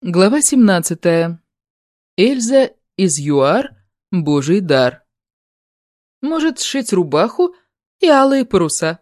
Глава 17. Эльза из ЮАР. Божий дар. Может сшить рубаху и алые паруса.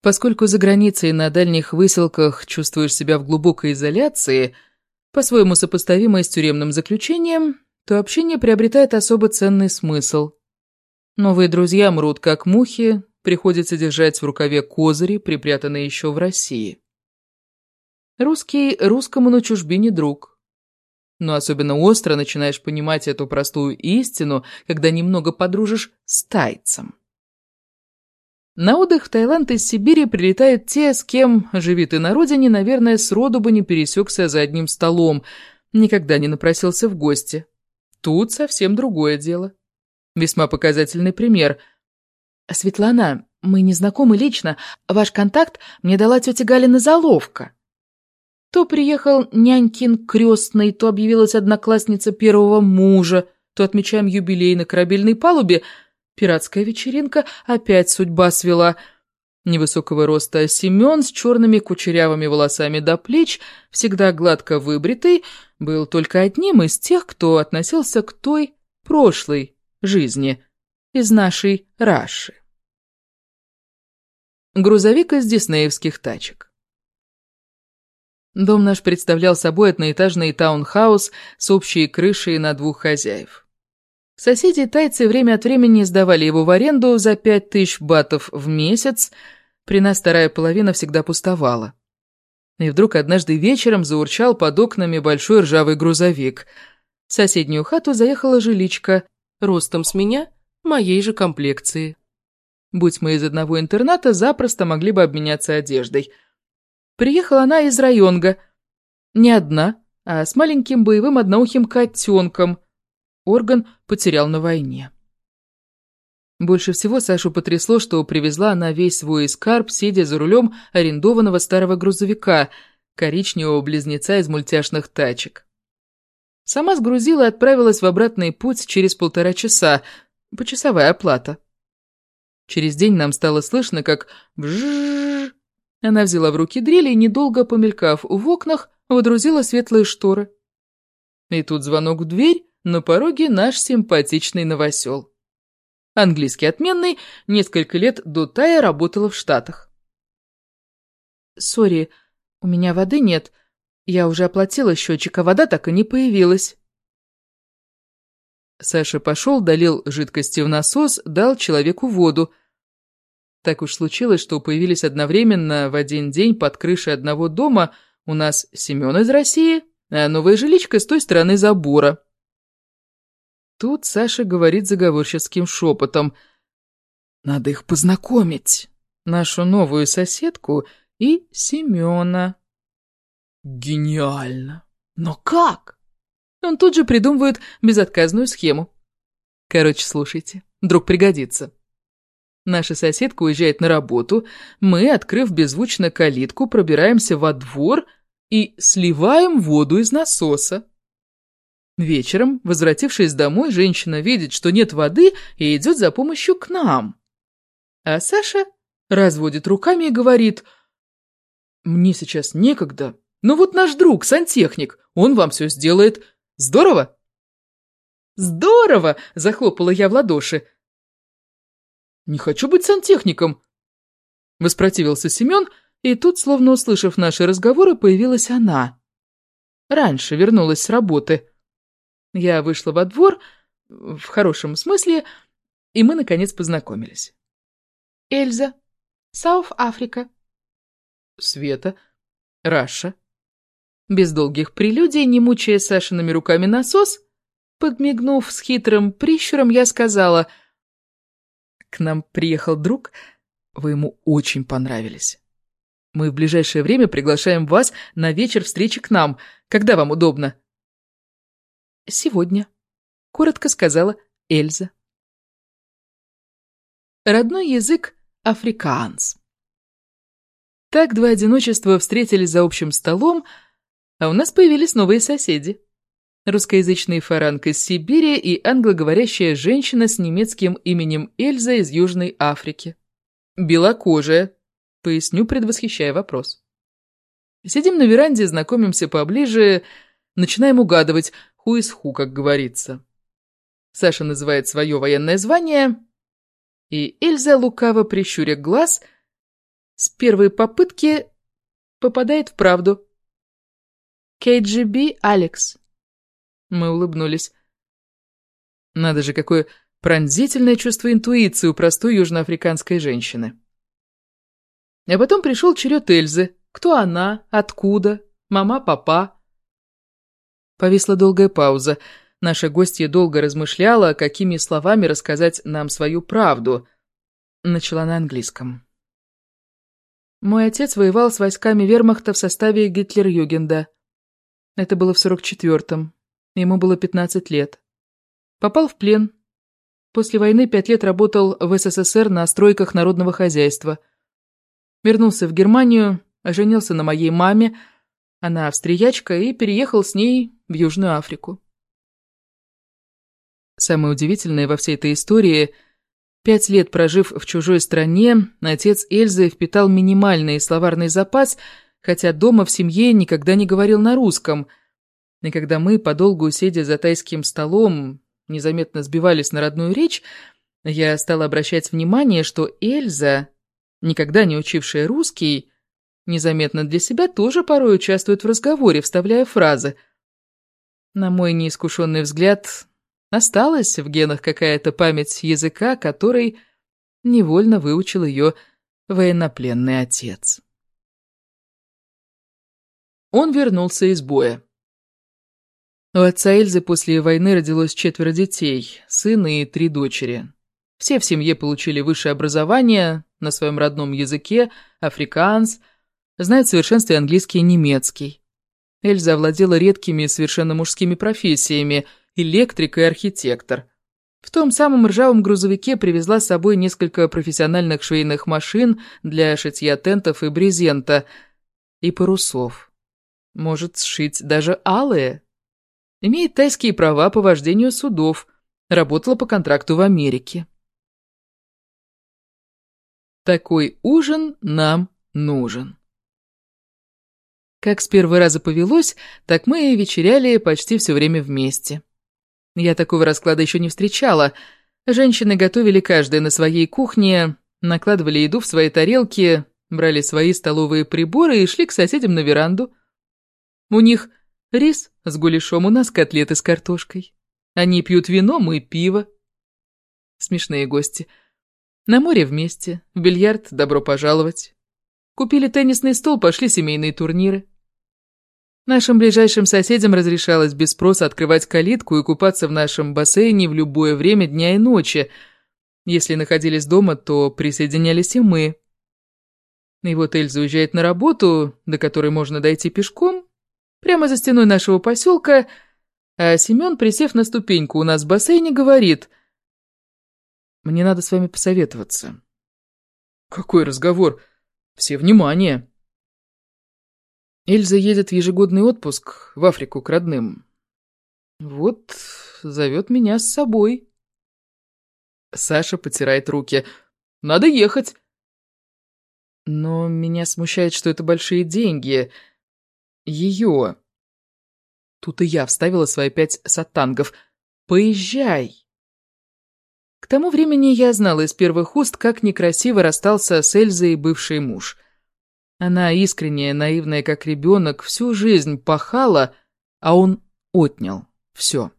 Поскольку за границей на дальних выселках чувствуешь себя в глубокой изоляции, по-своему сопоставимой с тюремным заключением, то общение приобретает особо ценный смысл. Новые друзья мрут как мухи, приходится держать в рукаве козыри, припрятанные еще в России. Русский русскому на чужбине друг. Но особенно остро начинаешь понимать эту простую истину, когда немного подружишь с тайцем. На отдых в Таиланд из Сибири прилетают те, с кем, живи ты на родине, наверное, сроду бы не пересекся за одним столом, никогда не напросился в гости. Тут совсем другое дело. Весьма показательный пример. «Светлана, мы не знакомы лично. Ваш контакт мне дала тетя Галина Заловка». То приехал нянькин крестный, то объявилась одноклассница первого мужа, то отмечаем юбилей на корабельной палубе. Пиратская вечеринка опять судьба свела. Невысокого роста Семен с черными кучерявыми волосами до плеч, всегда гладко выбритый, был только одним из тех, кто относился к той прошлой жизни, из нашей Раши. Грузовик из диснеевских тачек. Дом наш представлял собой одноэтажный таунхаус с общей крышей на двух хозяев. Соседи тайцы время от времени сдавали его в аренду за пять тысяч батов в месяц, при нас вторая половина всегда пустовала. И вдруг однажды вечером заурчал под окнами большой ржавый грузовик. В соседнюю хату заехала жиличка, ростом с меня, моей же комплекции. Будь мы из одного интерната, запросто могли бы обменяться одеждой – Приехала она из районга. Не одна, а с маленьким боевым одноухим котенком. Орган потерял на войне. Больше всего Сашу потрясло, что привезла она весь свой скарб, сидя за рулем арендованного старого грузовика, коричневого близнеца из мультяшных тачек. Сама сгрузила и отправилась в обратный путь через полтора часа, почасовая оплата. Через день нам стало слышно, как бжжж она взяла в руки дрель и, недолго помелькав в окнах, водрузила светлые шторы. И тут звонок в дверь, на пороге наш симпатичный новосел. Английский отменный, несколько лет до Тая работала в Штатах. «Сори, у меня воды нет. Я уже оплатила счетчик, а вода так и не появилась». Саша пошел, долил жидкости в насос, дал человеку воду – так уж случилось, что появились одновременно в один день под крышей одного дома у нас Семен из России, а новая жиличка с той стороны забора. Тут Саша говорит заговорческим шепотом. «Надо их познакомить, нашу новую соседку и Семена». «Гениально! Но как?» Он тут же придумывает безотказную схему. Короче, слушайте, вдруг пригодится. Наша соседка уезжает на работу, мы, открыв беззвучно калитку, пробираемся во двор и сливаем воду из насоса. Вечером, возвратившись домой, женщина видит, что нет воды и идет за помощью к нам. А Саша разводит руками и говорит, «Мне сейчас некогда, но вот наш друг, сантехник, он вам все сделает. Здорово?» «Здорово!» – захлопала я в ладоши. «Не хочу быть сантехником!» Воспротивился Семен, и тут, словно услышав наши разговоры, появилась она. Раньше вернулась с работы. Я вышла во двор, в хорошем смысле, и мы, наконец, познакомились. Эльза, South Africa. Света, Russia. Без долгих прелюдий, не мучая Сашиными руками насос, подмигнув с хитрым прищуром, я сказала — к нам приехал друг, вы ему очень понравились. Мы в ближайшее время приглашаем вас на вечер встречи к нам. Когда вам удобно?» «Сегодня», — коротко сказала Эльза. Родной язык — африкаанс. Так два одиночества встретились за общим столом, а у нас появились новые соседи русскоязычный фаранг из Сибири и англоговорящая женщина с немецким именем Эльза из Южной Африки. Белокожая, поясню, предвосхищая вопрос. Сидим на веранде, знакомимся поближе, начинаем угадывать, ху из ху, как говорится. Саша называет свое военное звание, и Эльза, лукаво прищуря глаз, с первой попытки попадает в правду. «КГБ Алекс». Мы улыбнулись. Надо же, какое пронзительное чувство интуиции у простой южноафриканской женщины. А потом пришел черед Эльзы. Кто она? Откуда? Мама, папа? Повисла долгая пауза. Наша гостья долго размышляла, какими словами рассказать нам свою правду. Начала на английском. Мой отец воевал с войсками вермахта в составе Гитлер-Югенда. Это было в 44-м. Ему было 15 лет. Попал в плен. После войны пять лет работал в СССР на стройках народного хозяйства. Вернулся в Германию, женился на моей маме, она австриячка, и переехал с ней в Южную Африку. Самое удивительное во всей этой истории – Пять лет прожив в чужой стране, отец Эльзы впитал минимальный словарный запас, хотя дома в семье никогда не говорил на русском. И когда мы, подолгу сидя за тайским столом, незаметно сбивались на родную речь, я стала обращать внимание, что Эльза, никогда не учившая русский, незаметно для себя тоже порой участвует в разговоре, вставляя фразы. На мой неискушенный взгляд, Осталась в генах какая-то память языка, который невольно выучил ее военнопленный отец. Он вернулся из боя. У отца Эльзы после войны родилось четверо детей, сын и три дочери. Все в семье получили высшее образование на своем родном языке, африканс, знают в совершенстве английский и немецкий. Эльза овладела редкими совершенно мужскими профессиями – электрик и архитектор. В том самом ржавом грузовике привезла с собой несколько профессиональных швейных машин для шитья тентов и брезента, и парусов. Может сшить даже алые. Имеет тайские права по вождению судов, работала по контракту в Америке. Такой ужин нам нужен. Как с первого раза повелось, так мы и вечеряли почти все время вместе. Я такого расклада еще не встречала. Женщины готовили каждая на своей кухне, накладывали еду в свои тарелки, брали свои столовые приборы и шли к соседям на веранду. У них рис с гуляшом, у нас котлеты с картошкой. Они пьют вино, мы пиво. Смешные гости. На море вместе, в бильярд добро пожаловать. Купили теннисный стол, пошли семейные турниры. Нашим ближайшим соседям разрешалось без спроса открывать калитку и купаться в нашем бассейне в любое время дня и ночи. Если находились дома, то присоединялись и мы. И вот Эльза уезжает на работу, до которой можно дойти пешком, прямо за стеной нашего поселка, а Семен, присев на ступеньку у нас в бассейне, говорит, «Мне надо с вами посоветоваться». «Какой разговор? Все внимание!» Эльза едет в ежегодный отпуск в Африку к родным. Вот зовет меня с собой. Саша потирает руки. Надо ехать. Но меня смущает, что это большие деньги. Ее. Тут и я вставила свои пять сатангов. Поезжай. К тому времени я знала из первых уст, как некрасиво расстался с Эльзой бывший муж. Она искренняя, наивная, как ребенок, всю жизнь пахала, а он отнял. Все.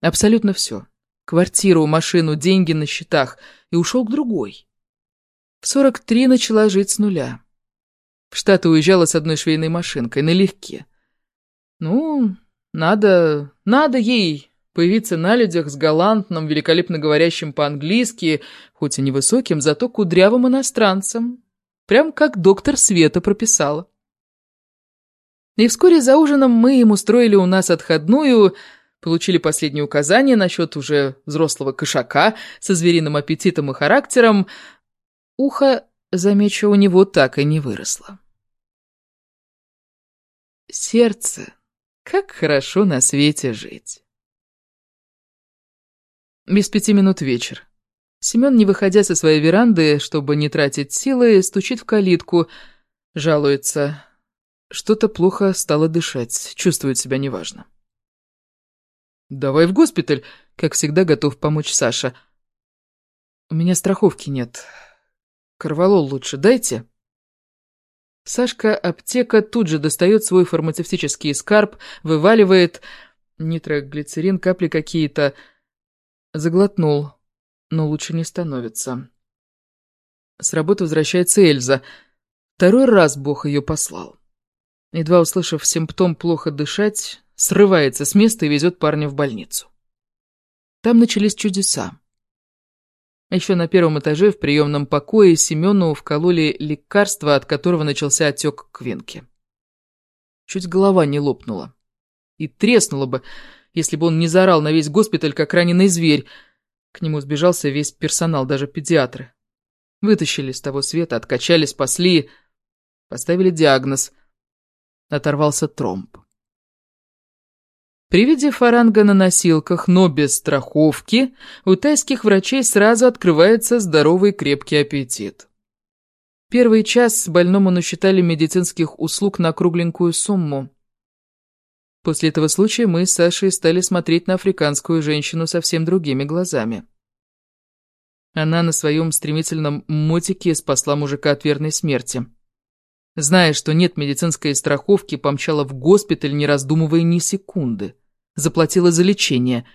Абсолютно все. Квартиру, машину, деньги на счетах. И ушел к другой. В 43 начала жить с нуля. В Штаты уезжала с одной швейной машинкой, налегке. Ну, надо... надо ей появиться на людях с галантным, великолепно говорящим по-английски, хоть и невысоким, зато кудрявым иностранцем, Прям как доктор Света прописала. И вскоре за ужином мы им устроили у нас отходную, получили последние указания насчет уже взрослого кошака со звериным аппетитом и характером. Ухо, замечу, у него так и не выросло. Сердце, как хорошо на свете жить. Без пяти минут вечер. Семен, не выходя со своей веранды, чтобы не тратить силы, стучит в калитку, жалуется. что-то плохо стало дышать, чувствует себя неважно. «Давай в госпиталь», — как всегда готов помочь Саша. «У меня страховки нет. Корвалол лучше дайте». Сашка аптека тут же достает свой фармацевтический скарб, вываливает нитроглицерин, капли какие-то. Заглотнул, но лучше не становится. С работы возвращается Эльза. Второй раз Бог ее послал. Едва услышав симптом плохо дышать, срывается с места и везет парня в больницу. Там начались чудеса. Еще на первом этаже в приемном покое Семену вкололи лекарство, от которого начался отек квинки. Чуть голова не лопнула. И треснула бы, если бы он не заорал на весь госпиталь, как раненый зверь. К нему сбежался весь персонал, даже педиатры. Вытащили с того света, откачали, спасли, поставили диагноз. Оторвался тромб. При виде фаранга на носилках, но без страховки, у тайских врачей сразу открывается здоровый крепкий аппетит. Первый час больному насчитали медицинских услуг на кругленькую сумму. После этого случая мы с Сашей стали смотреть на африканскую женщину совсем другими глазами. Она на своем стремительном мотике спасла мужика от верной смерти. Зная, что нет медицинской страховки, помчала в госпиталь, не раздумывая ни секунды. Заплатила за лечение.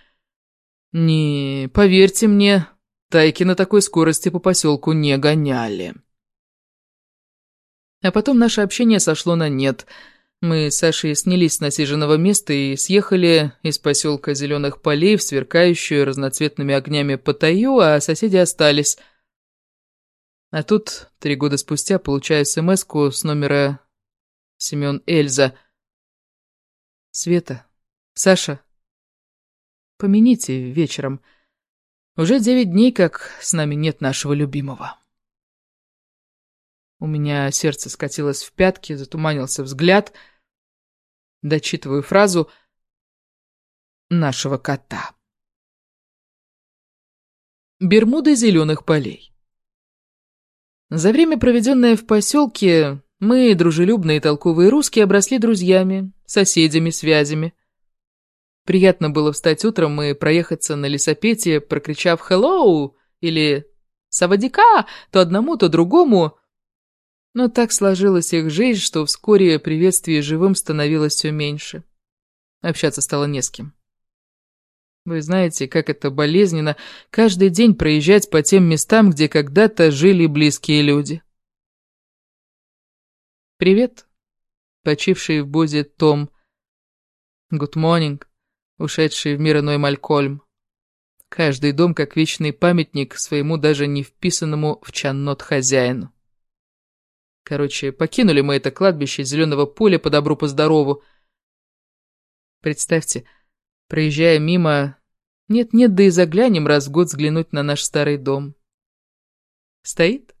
Не, поверьте мне, тайки на такой скорости по поселку не гоняли. А потом наше общение сошло на нет – мы с Сашей снялись с насиженного места и съехали из поселка Зеленых Полей в сверкающую разноцветными огнями Паттайю, а соседи остались. А тут, три года спустя, получаю смс с номера Семен Эльза. «Света, Саша, помяните вечером. Уже девять дней, как с нами нет нашего любимого». У меня сердце скатилось в пятки, затуманился взгляд. Дочитываю фразу нашего кота. Бермуды зеленых полей. За время, проведенное в поселке, мы, дружелюбные и толковые русские, обросли друзьями, соседями, связями. Приятно было встать утром и проехаться на лесопете, прокричав «Hello!» или «Савадика!» то одному, то другому – но так сложилась их жизнь, что вскоре приветствие живым становилось все меньше. Общаться стало не с кем. Вы знаете, как это болезненно каждый день проезжать по тем местам, где когда-то жили близкие люди. Привет, почивший в Бозе Том. Good morning, ушедший в мир иной Малькольм. Каждый дом как вечный памятник своему даже не вписанному в чаннот хозяину. Короче, покинули мы это кладбище зеленого поля по добру, по здорову. Представьте, проезжая мимо, нет-нет, да и заглянем раз в год взглянуть на наш старый дом. Стоит?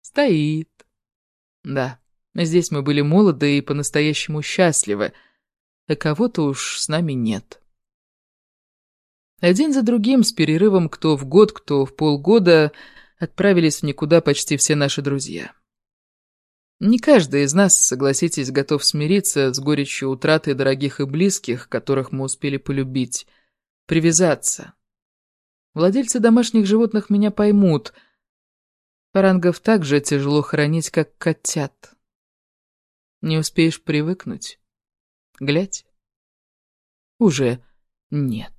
Стоит. Да, здесь мы были молоды и по-настоящему счастливы, а кого-то уж с нами нет. Один за другим, с перерывом кто в год, кто в полгода, отправились в никуда почти все наши друзья. Не каждый из нас, согласитесь, готов смириться с горечью утраты дорогих и близких, которых мы успели полюбить, привязаться. Владельцы домашних животных меня поймут. Фарангов так же тяжело хранить, как котят. Не успеешь привыкнуть. Глядь. Уже нет.